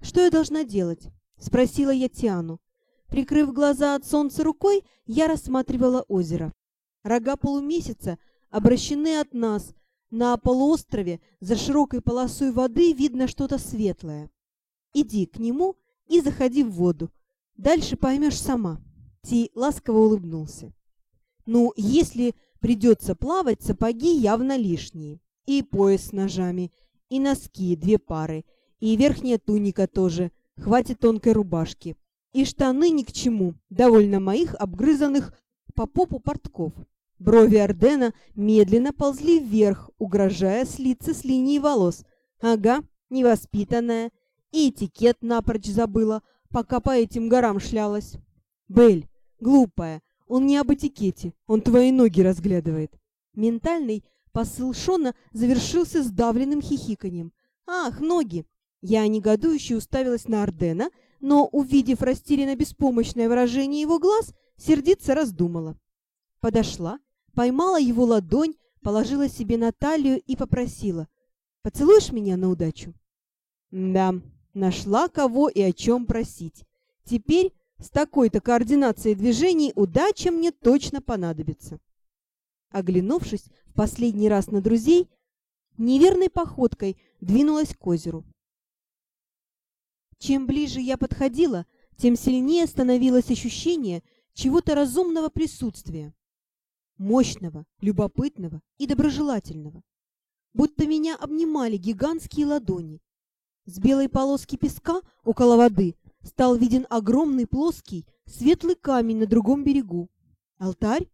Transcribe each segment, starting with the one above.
Что я должна делать? Спросила я Тиану. Прикрыв глаза от солнца рукой, я рассматривала озеро. Рога полумесяца обращены от нас. На полуострове за широкой полосой воды видно что-то светлое. Иди к нему и заходи в воду. Дальше поймешь сама. Ти ласково улыбнулся. Ну, если придется плавать, сапоги явно лишние. И пояс с ножами, и носки две пары, и верхняя туника тоже, хватит тонкой рубашки. И штаны ни к чему, довольно моих обгрызанных по попу портков. Брови Ордена медленно ползли вверх, угрожая слиться с линией волос. Ага, невоспитанная. И этикет напрочь забыла, пока по этим горам шлялась. Бель, глупая, он не об этикете, он твои ноги разглядывает. Ментальный посыл Шона завершился сдавленным хихиканьем. Ах, ноги! Я негодующе уставилась на Ордена, но, увидев растерянно беспомощное выражение его глаз, сердиться раздумала. Подошла, поймала его ладонь, положила себе на талию и попросила. «Поцелуешь меня на удачу?» «Да, нашла кого и о чем просить. Теперь с такой-то координацией движений удача мне точно понадобится». Оглянувшись в последний раз на друзей, неверной походкой двинулась к озеру. Чем ближе я подходила, тем сильнее становилось ощущение чего-то разумного присутствия. Мощного, любопытного и доброжелательного. Будто меня обнимали гигантские ладони. С белой полоски песка около воды стал виден огромный плоский светлый камень на другом берегу. Алтарь?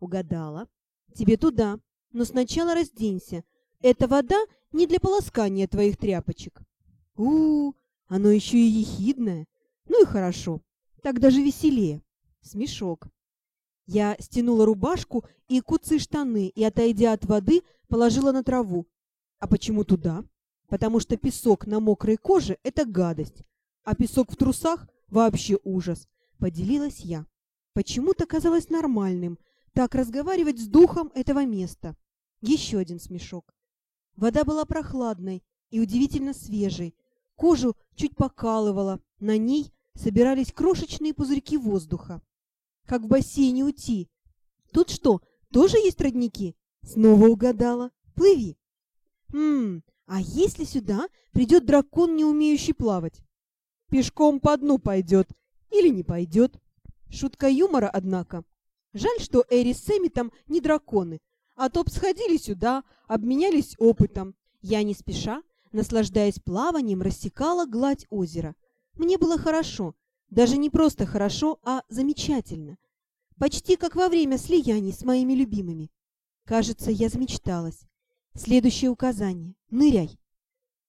Угадала. Тебе туда, но сначала разденься. Эта вода не для полоскания твоих тряпочек. У, -у, -у оно еще и ехидное. Ну и хорошо, так даже веселее. Смешок. Я стянула рубашку и куцы штаны и, отойдя от воды, положила на траву. А почему туда? Потому что песок на мокрой коже — это гадость, а песок в трусах — вообще ужас. Поделилась я. Почему-то казалось нормальным так разговаривать с духом этого места. Еще один смешок. Вода была прохладной и удивительно свежей, Кожу чуть покалывало, на ней собирались крошечные пузырьки воздуха. Как в бассейне Ути. Тут что, тоже есть родники? Снова угадала. Плыви. Хм, а если сюда придет дракон, не умеющий плавать? Пешком по дну пойдет или не пойдет. Шутка юмора, однако. Жаль, что Эри с Эмитом не драконы, а то б сходили сюда, обменялись опытом. Я не спеша наслаждаясь плаванием, рассекала гладь озера. Мне было хорошо, даже не просто хорошо, а замечательно. Почти как во время слияний с моими любимыми. Кажется, я замечталась. Следующее указание. Ныряй.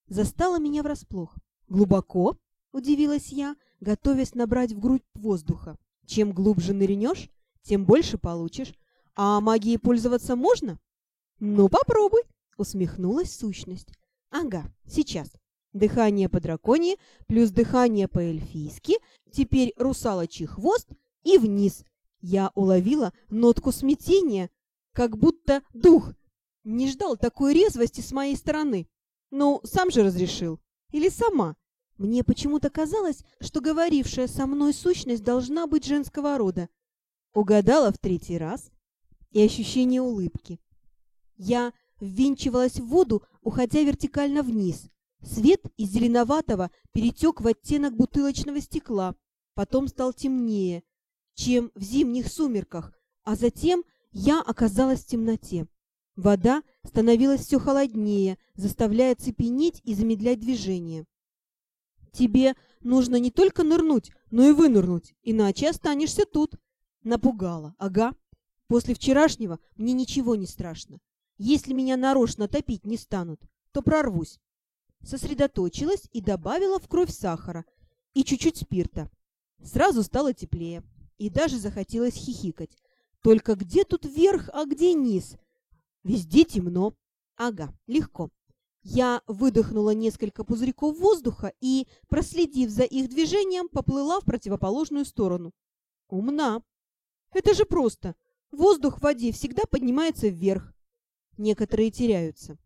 Застала меня врасплох. Глубоко? Удивилась я, готовясь набрать в грудь воздуха. Чем глубже нырнешь, тем больше получишь. А магией пользоваться можно? Ну, попробуй, усмехнулась сущность. Ага, сейчас. Дыхание по драконье плюс дыхание по-эльфийски, теперь русалочий хвост и вниз. Я уловила нотку смятения, как будто дух не ждал такой резвости с моей стороны. Ну, сам же разрешил. Или сама. Мне почему-то казалось, что говорившая со мной сущность должна быть женского рода. Угадала в третий раз. И ощущение улыбки. Я ввинчивалась в воду, уходя вертикально вниз. Свет из зеленоватого перетек в оттенок бутылочного стекла, потом стал темнее, чем в зимних сумерках, а затем я оказалась в темноте. Вода становилась все холоднее, заставляя цепенеть и замедлять движение. «Тебе нужно не только нырнуть, но и вынырнуть, иначе останешься тут». Напугала, ага. После вчерашнего мне ничего не страшно. Если меня нарочно топить не станут, то прорвусь. Сосредоточилась и добавила в кровь сахара и чуть-чуть спирта. Сразу стало теплее и даже захотелось хихикать. Только где тут верх, а где низ? Везде темно. Ага, легко. Я выдохнула несколько пузырьков воздуха и, проследив за их движением, поплыла в противоположную сторону. Умна. Это же просто. Воздух в воде всегда поднимается вверх, Некоторые теряются.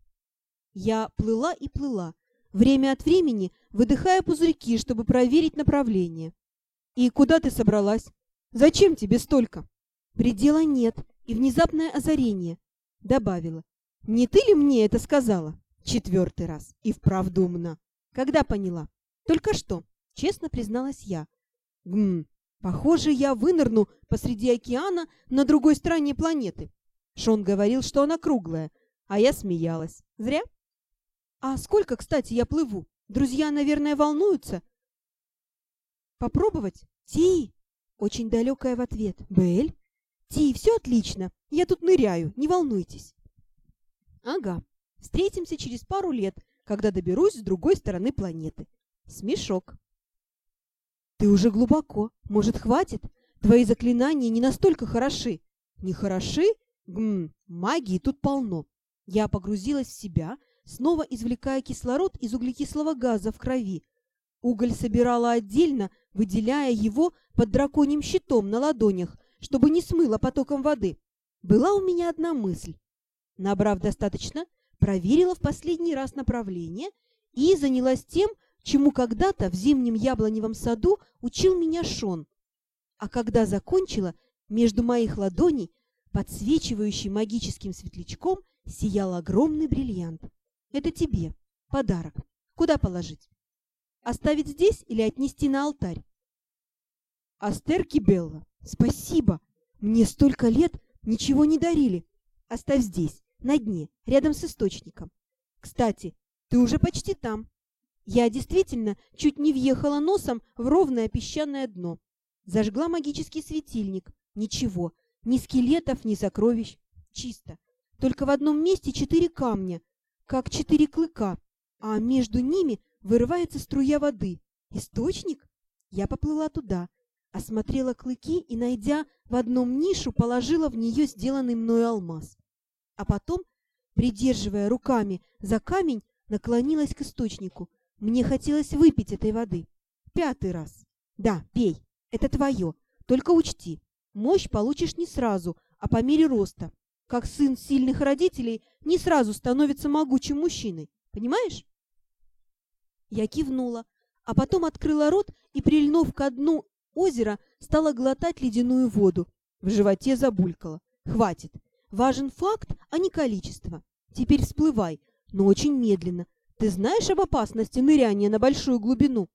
Я плыла и плыла, время от времени выдыхая пузырьки, чтобы проверить направление. «И куда ты собралась? Зачем тебе столько?» «Предела нет, и внезапное озарение», — добавила. «Не ты ли мне это сказала?» Четвертый раз. И вправду умна. Когда поняла? Только что, честно призналась я. Гм, похоже, я вынырну посреди океана на другой стороне планеты. Шон говорил, что она круглая, а я смеялась. Зря. А сколько, кстати, я плыву? Друзья, наверное, волнуются. Попробовать? Ти! Очень далекая в ответ. Бель? Ти, все отлично. Я тут ныряю, не волнуйтесь. Ага. Встретимся через пару лет, когда доберусь с другой стороны планеты. Смешок. Ты уже глубоко. Может, хватит? Твои заклинания не настолько хороши. Не хороши? Гм, магии тут полно. Я погрузилась в себя, снова извлекая кислород из углекислого газа в крови. Уголь собирала отдельно, выделяя его под драконьим щитом на ладонях, чтобы не смыло потоком воды. Была у меня одна мысль. Набрав достаточно, проверила в последний раз направление и занялась тем, чему когда-то в зимнем яблоневом саду учил меня Шон. А когда закончила, между моих ладоней, подсвечивающий магическим светлячком, сиял огромный бриллиант. Это тебе. Подарок. Куда положить? Оставить здесь или отнести на алтарь? Астер Кибелла, спасибо. Мне столько лет ничего не дарили. Оставь здесь на дне, рядом с источником. Кстати, ты уже почти там. Я действительно чуть не въехала носом в ровное песчаное дно. Зажгла магический светильник. Ничего, ни скелетов, ни сокровищ. Чисто. Только в одном месте четыре камня, как четыре клыка, а между ними вырывается струя воды. Источник? Я поплыла туда, осмотрела клыки и, найдя в одном нишу, положила в нее сделанный мною алмаз а потом, придерживая руками за камень, наклонилась к источнику. Мне хотелось выпить этой воды. Пятый раз. Да, пей. Это твое. Только учти, мощь получишь не сразу, а по мере роста. Как сын сильных родителей не сразу становится могучим мужчиной. Понимаешь? Я кивнула, а потом открыла рот и, прильнув ко дну озера, стала глотать ледяную воду. В животе забулькало. Хватит. Важен факт, а не количество. Теперь всплывай, но очень медленно. Ты знаешь об опасности ныряния на большую глубину?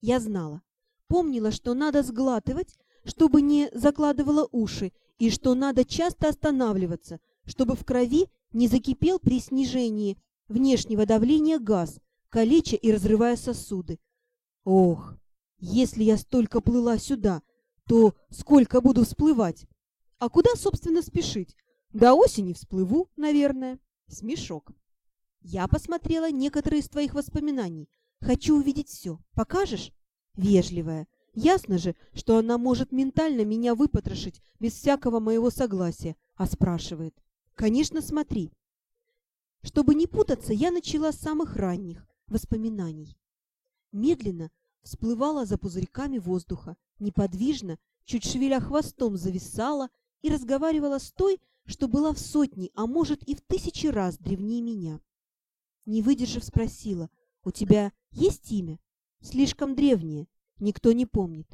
Я знала. Помнила, что надо сглатывать, чтобы не закладывало уши, и что надо часто останавливаться, чтобы в крови не закипел при снижении внешнего давления газ, калеча и разрывая сосуды. Ох, если я столько плыла сюда, то сколько буду всплывать? А куда, собственно, спешить? До осени всплыву, наверное. Смешок. Я посмотрела некоторые из твоих воспоминаний. Хочу увидеть все. Покажешь? Вежливая. Ясно же, что она может ментально меня выпотрошить без всякого моего согласия, а спрашивает. Конечно, смотри. Чтобы не путаться, я начала с самых ранних воспоминаний. Медленно всплывала за пузырьками воздуха, неподвижно, чуть шевеля хвостом зависала и разговаривала с той, что была в сотни, а может и в тысячи раз древнее меня. Не выдержав, спросила, «У тебя есть имя?» «Слишком древнее, никто не помнит.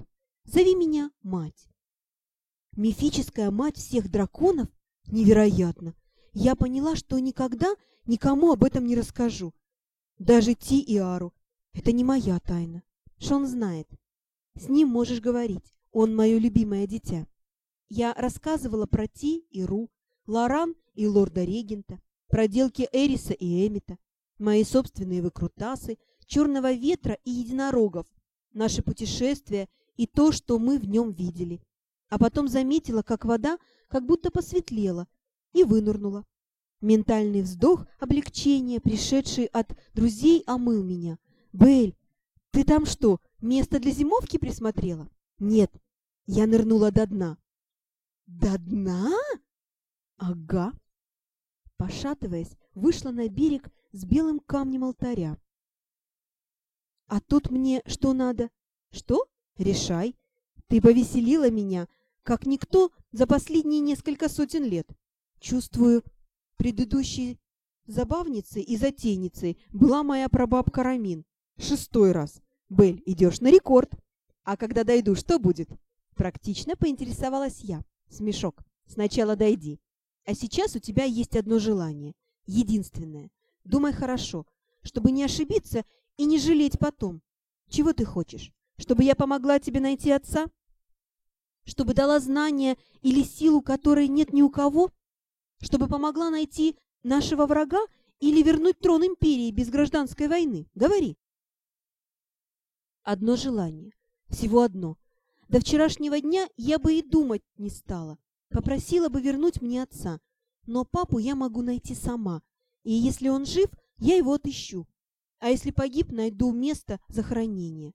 Зови меня мать». Мифическая мать всех драконов? Невероятно! Я поняла, что никогда никому об этом не расскажу. Даже Ти и Ару. Это не моя тайна. Шон знает. С ним можешь говорить. Он мое любимое дитя. Я рассказывала про Ти и Ру, Лоран и лорда-регента, проделки Эриса и Эмита, мои собственные выкрутасы, черного ветра и единорогов, наше путешествие и то, что мы в нем видели. А потом заметила, как вода как будто посветлела и вынырнула. Ментальный вздох облегчения, пришедший от друзей, омыл меня. «Белль, ты там что, место для зимовки присмотрела?» «Нет, я нырнула до дна». «До дна?» Ага. Пошатываясь, вышла на берег с белым камнем алтаря. А тут мне что надо? Что? Решай. Ты повеселила меня, как никто за последние несколько сотен лет. Чувствую, предыдущие Забавницей и затейницей была моя прабабка Рамин. Шестой раз. Бель, идешь на рекорд. А когда дойду, что будет? Практично поинтересовалась я. Смешок. Сначала дойди. А сейчас у тебя есть одно желание. Единственное. Думай хорошо, чтобы не ошибиться и не жалеть потом. Чего ты хочешь? Чтобы я помогла тебе найти отца? Чтобы дала знания или силу, которой нет ни у кого? Чтобы помогла найти нашего врага или вернуть трон империи без гражданской войны? Говори. Одно желание. Всего одно. До вчерашнего дня я бы и думать не стала. Попросила бы вернуть мне отца. Но папу я могу найти сама. И если он жив, я его отыщу. А если погиб, найду место захоронения.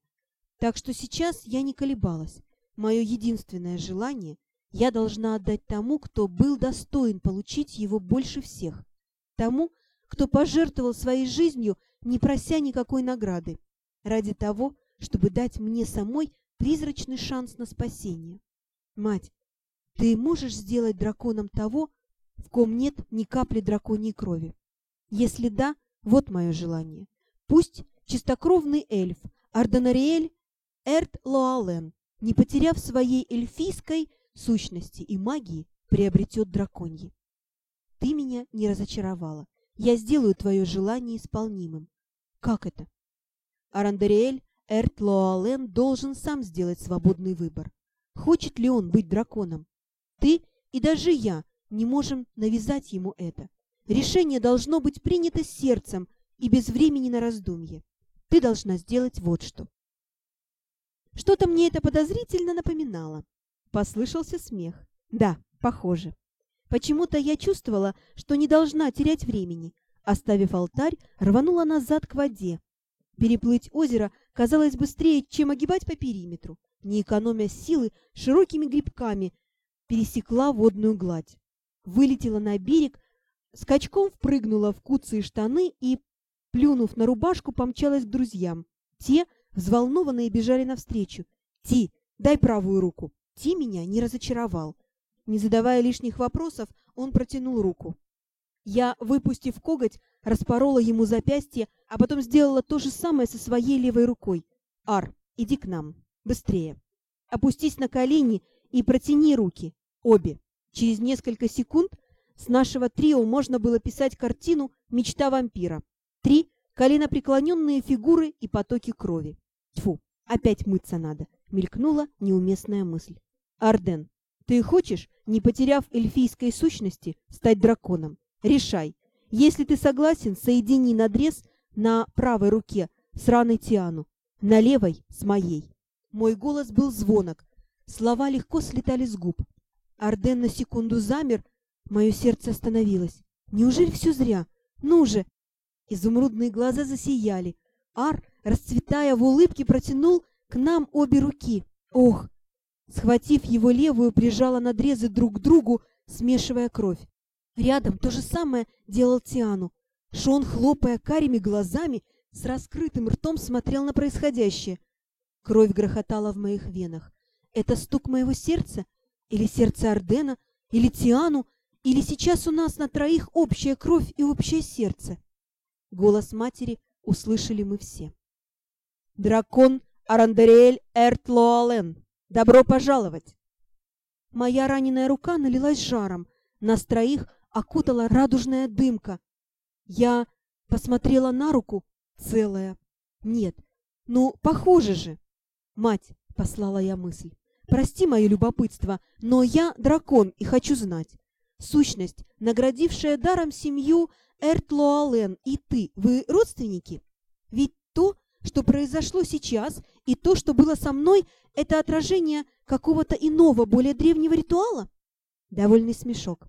Так что сейчас я не колебалась. Мое единственное желание я должна отдать тому, кто был достоин получить его больше всех. Тому, кто пожертвовал своей жизнью, не прося никакой награды, ради того, чтобы дать мне самой призрачный шанс на спасение. Мать, ты можешь сделать драконом того, в ком нет ни капли драконьей крови? Если да, вот мое желание. Пусть чистокровный эльф Арденариэль Эрт Лоален, не потеряв своей эльфийской сущности и магии, приобретет драконьи. Ты меня не разочаровала. Я сделаю твое желание исполнимым. Как это? Арандариэль Эрт Лоален должен сам сделать свободный выбор. Хочет ли он быть драконом? Ты и даже я не можем навязать ему это. Решение должно быть принято сердцем и без времени на раздумье. Ты должна сделать вот что. Что-то мне это подозрительно напоминало. Послышался смех. Да, похоже. Почему-то я чувствовала, что не должна терять времени. Оставив алтарь, рванула назад к воде. Переплыть озеро казалось быстрее, чем огибать по периметру. Не экономя силы, широкими грибками пересекла водную гладь. Вылетела на берег, скачком впрыгнула в куцые штаны и, плюнув на рубашку, помчалась к друзьям. Те, взволнованные, бежали навстречу. «Ти, дай правую руку!» Ти меня не разочаровал. Не задавая лишних вопросов, он протянул руку. Я, выпустив коготь, распорола ему запястье, а потом сделала то же самое со своей левой рукой. «Ар, иди к нам. Быстрее. Опустись на колени и протяни руки. Обе». Через несколько секунд с нашего трио можно было писать картину «Мечта вампира». Три коленопреклоненные фигуры и потоки крови. Тьфу, опять мыться надо, мелькнула неуместная мысль. Арден, ты хочешь, не потеряв эльфийской сущности, стать драконом? Решай. Если ты согласен, соедини надрез на правой руке с раной Тиану, на левой — с моей. Мой голос был звонок, слова легко слетали с губ. Арден на секунду замер, мое сердце остановилось. Неужели все зря? Ну же! Изумрудные глаза засияли. Ар, расцветая в улыбке, протянул к нам обе руки. Ох, Схватив его левую, прижала надрезы друг к другу, смешивая кровь. Рядом то же самое делал Тиану. Шон, хлопая карими глазами, с раскрытым ртом смотрел на происходящее. Кровь грохотала в моих венах. Это стук моего сердца? Или сердце Ардена? Или Тиану? Или сейчас у нас на троих общая кровь и общее сердце? Голос матери услышали мы все. «Дракон Арандариэль Эртлоален!» Добро пожаловать!» Моя раненая рука налилась жаром, нас троих окутала радужная дымка. Я посмотрела на руку, целая. Нет, ну, похоже же. «Мать», — послала я мысль, — «прости мое любопытство, но я дракон и хочу знать. Сущность, наградившая даром семью Эртлоален и ты, вы родственники? Ведь то, что произошло сейчас, и то, что было со мной, это отражение какого-то иного, более древнего ритуала? Довольный смешок.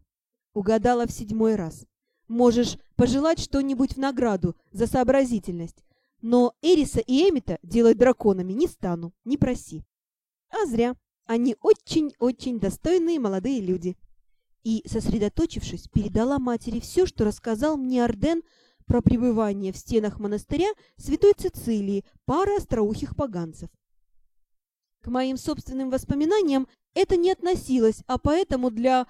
Угадала в седьмой раз. Можешь пожелать что-нибудь в награду за сообразительность. Но Эриса и Эмита делать драконами не стану, не проси. А зря. Они очень-очень достойные молодые люди. И, сосредоточившись, передала матери все, что рассказал мне Арден про пребывание в стенах монастыря Святой Цицилии пары остроухих поганцев. К моим собственным воспоминаниям это не относилось, а поэтому для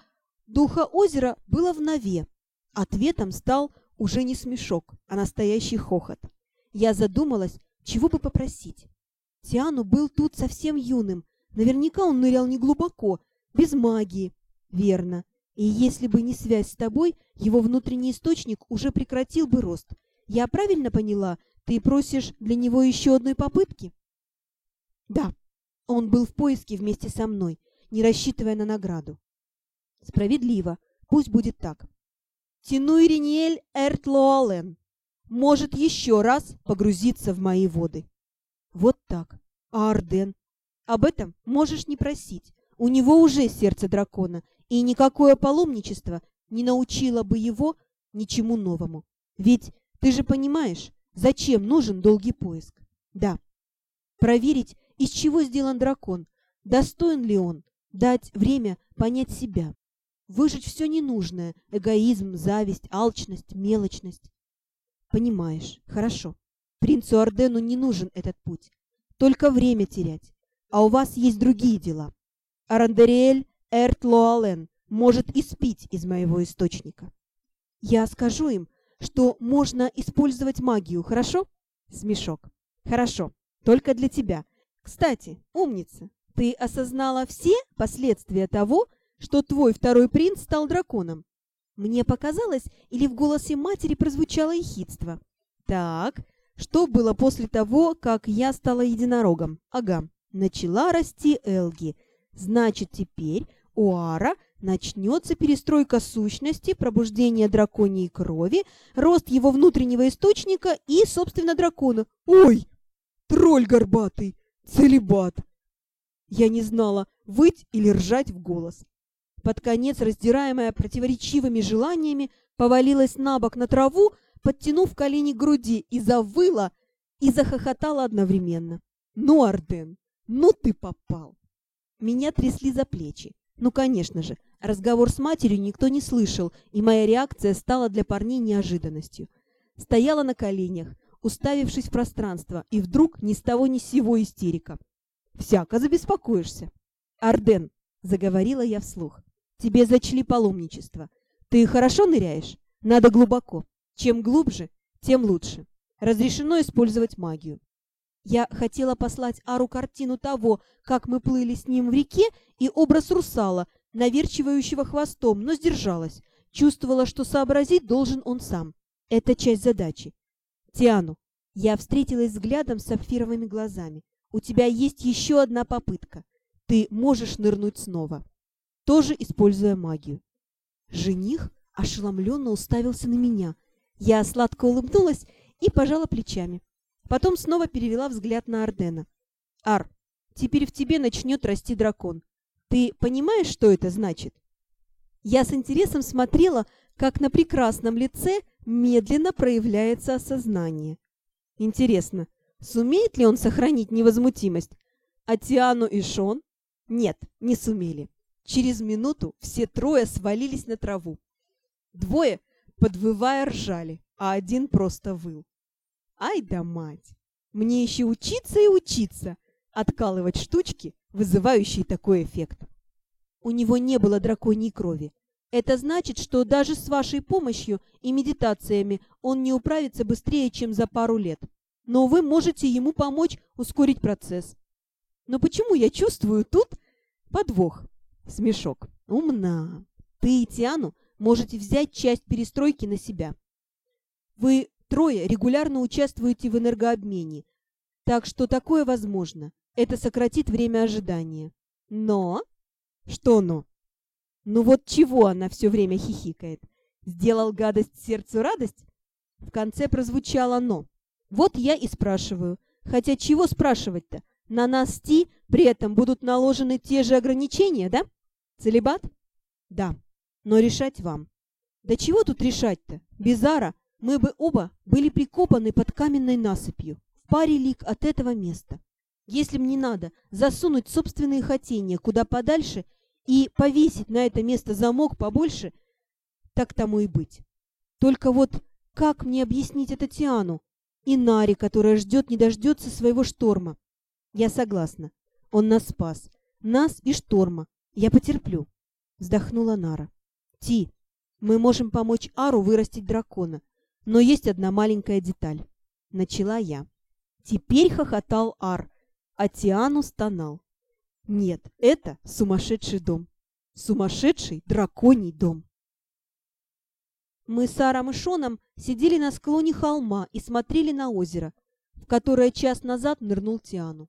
духа озера было в нове. Ответом стал уже не смешок, а настоящий хохот. Я задумалась, чего бы попросить. Тиану был тут совсем юным. Наверняка он нырял неглубоко, без магии. Верно. И если бы не связь с тобой, его внутренний источник уже прекратил бы рост. Я правильно поняла? Ты просишь для него еще одной попытки? Да. Он был в поиске вместе со мной, не рассчитывая на награду. Справедливо. Пусть будет так. Тинуй Риниэль Эртлоален может еще раз погрузиться в мои воды. Вот так. А Арден? Об этом можешь не просить. У него уже сердце дракона, и никакое паломничество не научило бы его ничему новому. Ведь ты же понимаешь, зачем нужен долгий поиск? Да. Проверить, из чего сделан дракон, достоин ли он, дать время понять себя. Выжить все ненужное – эгоизм, зависть, алчность, мелочность. Понимаешь, хорошо. Принцу Ордену не нужен этот путь. Только время терять. А у вас есть другие дела. Арандериэль Эрт Лоален может испить из моего источника. Я скажу им, что можно использовать магию, хорошо? Смешок. Хорошо. Только для тебя. Кстати, умница, ты осознала все последствия того, что твой второй принц стал драконом? Мне показалось, или в голосе матери прозвучало ехидство. Так, что было после того, как я стала единорогом? Ага, начала расти Элги. Значит, теперь у Ара начнется перестройка сущности, пробуждение драконьей крови, рост его внутреннего источника и, собственно, дракона. Ой, тролль горбатый, целебат. Я не знала, выть или ржать в голос. Под конец, раздираемая противоречивыми желаниями, повалилась на бок на траву, подтянув колени к груди, и завыла, и захохотала одновременно. «Ну, Арден, ну ты попал!» Меня трясли за плечи. Ну, конечно же, разговор с матерью никто не слышал, и моя реакция стала для парней неожиданностью. Стояла на коленях, уставившись в пространство, и вдруг ни с того ни с сего истерика. «Всяко забеспокоишься!» «Арден!» — заговорила я вслух. «Тебе зачли паломничество. Ты хорошо ныряешь? Надо глубоко. Чем глубже, тем лучше. Разрешено использовать магию. Я хотела послать Ару картину того, как мы плыли с ним в реке, и образ русала, наверчивающего хвостом, но сдержалась. Чувствовала, что сообразить должен он сам. Это часть задачи. Тиану, я встретилась взглядом с сапфировыми глазами. У тебя есть еще одна попытка. Ты можешь нырнуть снова. Тоже используя магию. Жених ошеломленно уставился на меня. Я сладко улыбнулась и пожала плечами. Потом снова перевела взгляд на Ардена. «Ар, теперь в тебе начнет расти дракон. Ты понимаешь, что это значит?» Я с интересом смотрела, как на прекрасном лице медленно проявляется осознание. Интересно, сумеет ли он сохранить невозмутимость? А Тиану и Шон? Нет, не сумели. Через минуту все трое свалились на траву. Двое, подвывая, ржали, а один просто выл. Ай да мать! Мне еще учиться и учиться откалывать штучки, вызывающие такой эффект. У него не было драконьей крови. Это значит, что даже с вашей помощью и медитациями он не управится быстрее, чем за пару лет. Но вы можете ему помочь ускорить процесс. Но почему я чувствую тут подвох? Смешок. Умна. Ты и Тиану можете взять часть перестройки на себя. Вы Трое регулярно участвуете в энергообмене, так что такое возможно. Это сократит время ожидания. Но... Что но? Ну вот чего она все время хихикает? Сделал гадость сердцу радость? В конце прозвучало «но». Вот я и спрашиваю. Хотя чего спрашивать-то? На нас Ти при этом будут наложены те же ограничения, да? Целебат? Да. Но решать вам. Да чего тут решать-то? Безара мы бы оба были прикопаны под каменной насыпью, в паре лик от этого места. Если мне надо засунуть собственные хотения куда подальше и повесить на это место замок побольше, так тому и быть. Только вот как мне объяснить это Тиану и Наре, которая ждет не дождется своего шторма? Я согласна. Он нас спас. Нас и шторма. Я потерплю. Вздохнула Нара. Ти, мы можем помочь Ару вырастить дракона. Но есть одна маленькая деталь. Начала я. Теперь хохотал Ар, а Тиану стонал. Нет, это сумасшедший дом. Сумасшедший драконий дом. Мы с Аром и Шоном сидели на склоне холма и смотрели на озеро, в которое час назад нырнул Тиану.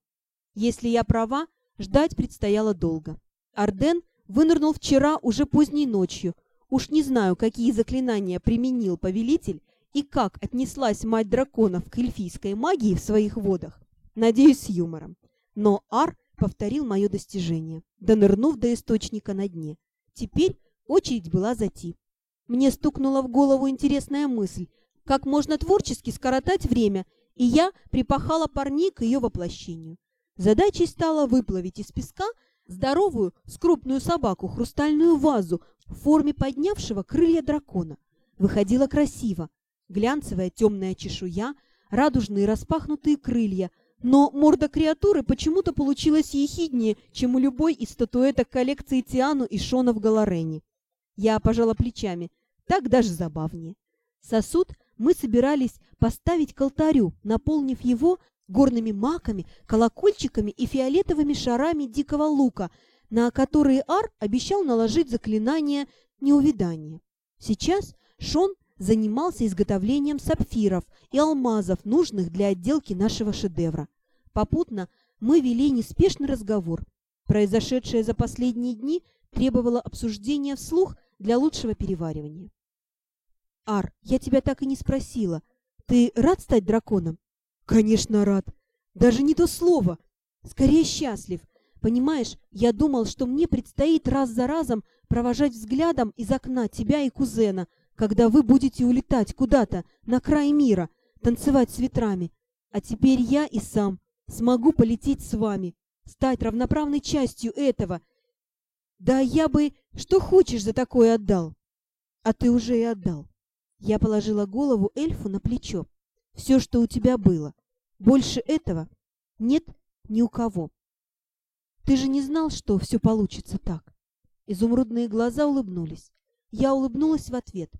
Если я права, ждать предстояло долго. Арден вынырнул вчера уже поздней ночью. Уж не знаю, какие заклинания применил повелитель и как отнеслась мать драконов к эльфийской магии в своих водах. Надеюсь, с юмором. Но Ар повторил мое достижение, донырнув до источника на дне. Теперь очередь была за Ти. Мне стукнула в голову интересная мысль, как можно творчески скоротать время, и я припахала парней к ее воплощению. Задачей стало выплавить из песка здоровую, скрупную собаку, хрустальную вазу в форме поднявшего крылья дракона. Выходило красиво. Глянцевая темная чешуя, радужные распахнутые крылья, но морда креатуры почему-то получилась ехиднее, чем у любой из статуэток коллекции Тиану и Шона в Галарене. Я пожала плечами. Так даже забавнее. Сосуд мы собирались поставить к алтарю, наполнив его горными маками, колокольчиками и фиолетовыми шарами дикого лука, на которые Ар обещал наложить заклинание неувидания. Сейчас Шон занимался изготовлением сапфиров и алмазов, нужных для отделки нашего шедевра. Попутно мы вели неспешный разговор. Произошедшее за последние дни требовало обсуждения вслух для лучшего переваривания. «Ар, я тебя так и не спросила. Ты рад стать драконом?» Конечно, рад. Даже не то слово. Скорее счастлив. Понимаешь, я думал, что мне предстоит раз за разом провожать взглядом из окна тебя и кузена, когда вы будете улетать куда-то на край мира, танцевать с ветрами. А теперь я и сам смогу полететь с вами, стать равноправной частью этого. Да я бы что хочешь за такое отдал. А ты уже и отдал. Я положила голову эльфу на плечо. Все, что у тебя было. Больше этого нет ни у кого. Ты же не знал, что все получится так. Изумрудные глаза улыбнулись. Я улыбнулась в ответ.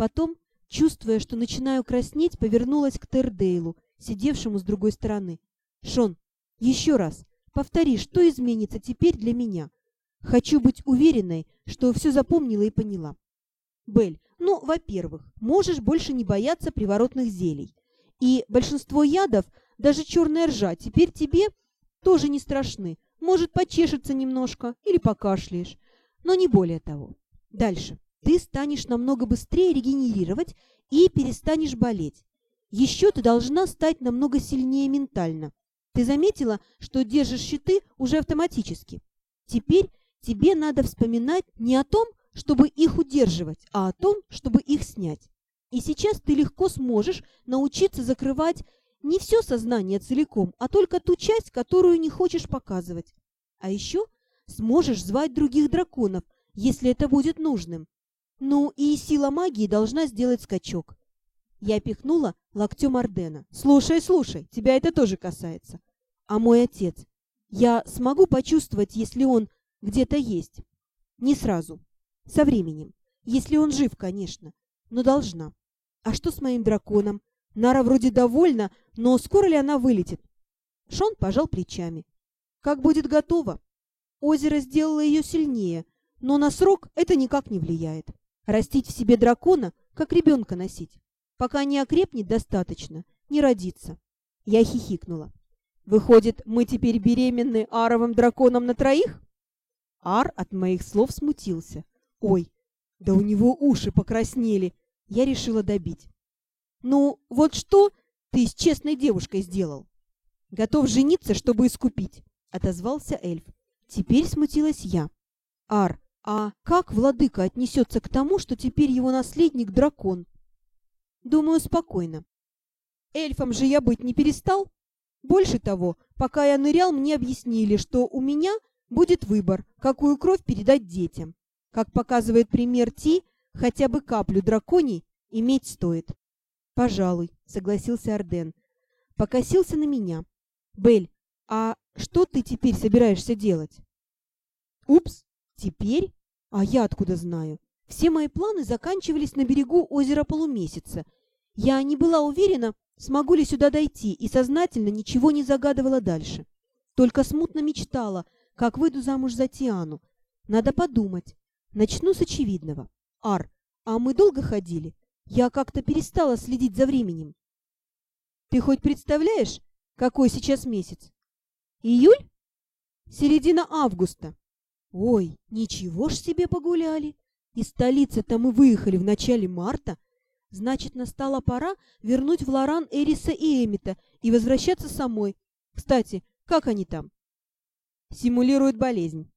Потом, чувствуя, что начинаю краснеть, повернулась к Тердейлу, сидевшему с другой стороны. «Шон, еще раз, повтори, что изменится теперь для меня. Хочу быть уверенной, что все запомнила и поняла». «Белль, ну, во-первых, можешь больше не бояться приворотных зелий. И большинство ядов, даже черная ржа, теперь тебе тоже не страшны. Может, почешется немножко или покашляешь, но не более того. Дальше. Ты станешь намного быстрее регенерировать и перестанешь болеть. Еще ты должна стать намного сильнее ментально. Ты заметила, что держишь щиты уже автоматически. Теперь тебе надо вспоминать не о том, чтобы их удерживать, а о том, чтобы их снять. И сейчас ты легко сможешь научиться закрывать не все сознание целиком, а только ту часть, которую не хочешь показывать. А еще сможешь звать других драконов, если это будет нужным. Ну и сила магии должна сделать скачок. Я пихнула локтем Ордена. «Слушай, слушай, тебя это тоже касается. А мой отец? Я смогу почувствовать, если он где-то есть? Не сразу. Со временем. Если он жив, конечно. Но должна. А что с моим драконом? Нара вроде довольна, но скоро ли она вылетит? Шон пожал плечами. Как будет готово? Озеро сделало ее сильнее, но на срок это никак не влияет. Растить в себе дракона, как ребенка носить. Пока не окрепнет достаточно, не родится. Я хихикнула. Выходит, мы теперь беременны аровым драконом на троих? Ар от моих слов смутился. Ой, да у него уши покраснели, я решила добить. «Ну, вот что ты с честной девушкой сделал?» «Готов жениться, чтобы искупить», — отозвался эльф. Теперь смутилась я. «Ар, а как владыка отнесется к тому, что теперь его наследник — дракон?» «Думаю, спокойно. Эльфом же я быть не перестал. Больше того, пока я нырял, мне объяснили, что у меня будет выбор, какую кровь передать детям. Как показывает пример Ти, Хотя бы каплю драконий иметь стоит. Пожалуй, согласился Арден. Покосился на меня. Бель, а что ты теперь собираешься делать? Упс, теперь? А я откуда знаю? Все мои планы заканчивались на берегу озера Полумесяца. Я не была уверена, смогу ли сюда дойти, и сознательно ничего не загадывала дальше. Только смутно мечтала, как выйду замуж за Тиану. Надо подумать. Начну с очевидного. Ар, а мы долго ходили? Я как-то перестала следить за временем. Ты хоть представляешь, какой сейчас месяц? Июль? Середина августа. Ой, ничего ж себе погуляли. Из столицы-то мы выехали в начале марта. Значит, настала пора вернуть в Лоран Эриса и Эмита и возвращаться самой. Кстати, как они там? Симулируют болезнь.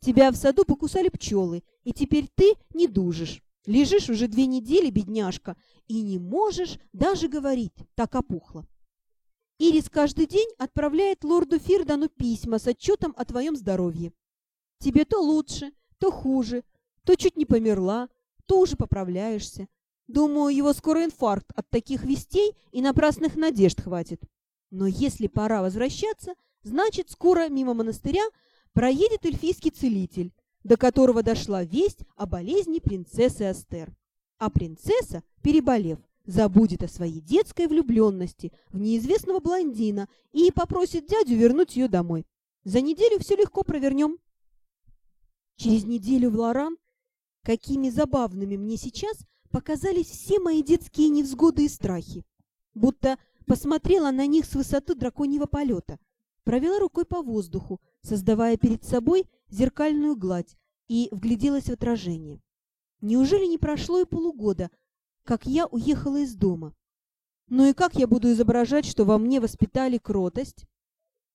Тебя в саду покусали пчелы, и теперь ты не дужишь. Лежишь уже две недели, бедняжка, и не можешь даже говорить, так опухло. Ирис каждый день отправляет лорду Фирдану письма с отчетом о твоем здоровье. Тебе то лучше, то хуже, то чуть не померла, то уже поправляешься. Думаю, его скоро инфаркт от таких вестей и напрасных надежд хватит. Но если пора возвращаться, Значит, скоро мимо монастыря проедет эльфийский целитель, до которого дошла весть о болезни принцессы Астер. А принцесса, переболев, забудет о своей детской влюбленности в неизвестного блондина и попросит дядю вернуть ее домой. За неделю все легко провернем. Через неделю в Лоран, какими забавными мне сейчас показались все мои детские невзгоды и страхи, будто посмотрела на них с высоты драконьего полета — провела рукой по воздуху, создавая перед собой зеркальную гладь, и вгляделась в отражение. Неужели не прошло и полугода, как я уехала из дома? Ну и как я буду изображать, что во мне воспитали кротость?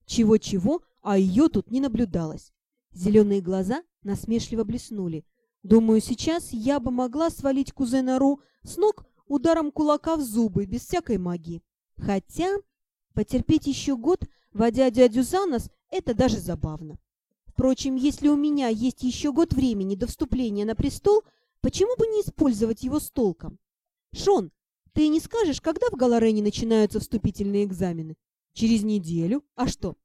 Чего-чего, а ее тут не наблюдалось. Зеленые глаза насмешливо блеснули. Думаю, сейчас я бы могла свалить кузена Ру с ног ударом кулака в зубы, без всякой магии. Хотя потерпеть еще год Водя дядю за нос, это даже забавно. Впрочем, если у меня есть еще год времени до вступления на престол, почему бы не использовать его с толком? Шон, ты не скажешь, когда в Галарене начинаются вступительные экзамены? Через неделю? А что?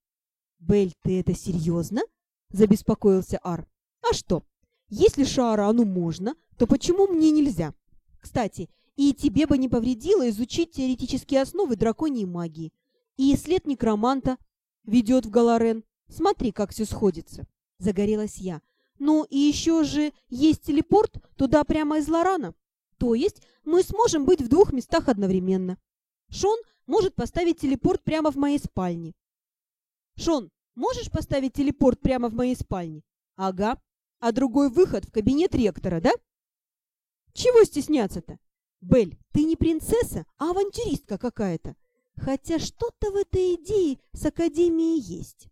Бель, ты это серьезно? Забеспокоился Ар. А что? Если Шаарану можно, то почему мне нельзя? Кстати, и тебе бы не повредило изучить теоретические основы драконьей магии. И след некроманта ведет в Галарен. Смотри, как все сходится. Загорелась я. Ну и еще же есть телепорт туда прямо из Лорана. То есть мы сможем быть в двух местах одновременно. Шон может поставить телепорт прямо в моей спальне. Шон, можешь поставить телепорт прямо в моей спальне? Ага. А другой выход в кабинет ректора, да? Чего стесняться-то? Бель, ты не принцесса, а авантюристка какая-то. Хотя что-то в этой идее с Академией есть.